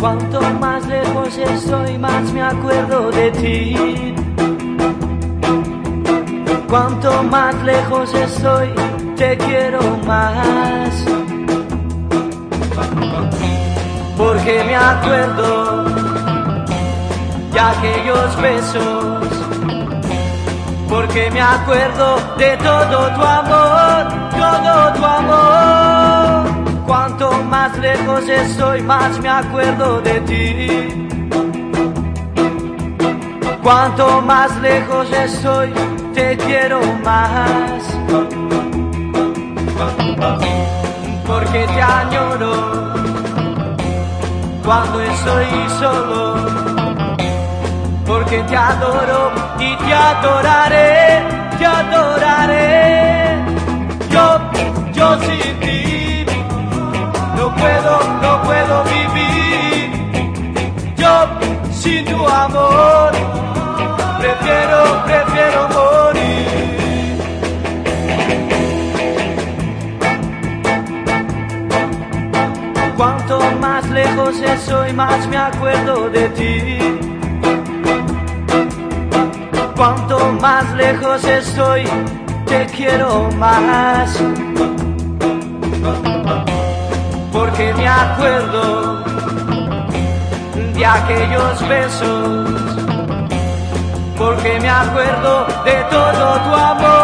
Cuanto más lejos estoy, más me acuerdo de ti. Cuanto más lejos estoy, te quiero más. Porque me acuerdo de aquellos besos. Porque me acuerdo de todo tu amor, todo tu amor. Cuanto más lejos estoy, más me acuerdo de ti. Cuanto más lejos estoy, te quiero más. Porque te añoro cuando estoy solo. Porque te adoro y te adoraré, te adoraré. Yo, yo sin ti no puedo, no puedo vivir. Yo sin tu amor prefiero, prefiero morir. Cuanto más lejos estoy, más me acuerdo de ti. Cuanto más lejos estoy, te quiero más. Porque me acuerdo de aquellos besos. Porque me acuerdo de todo tu amor.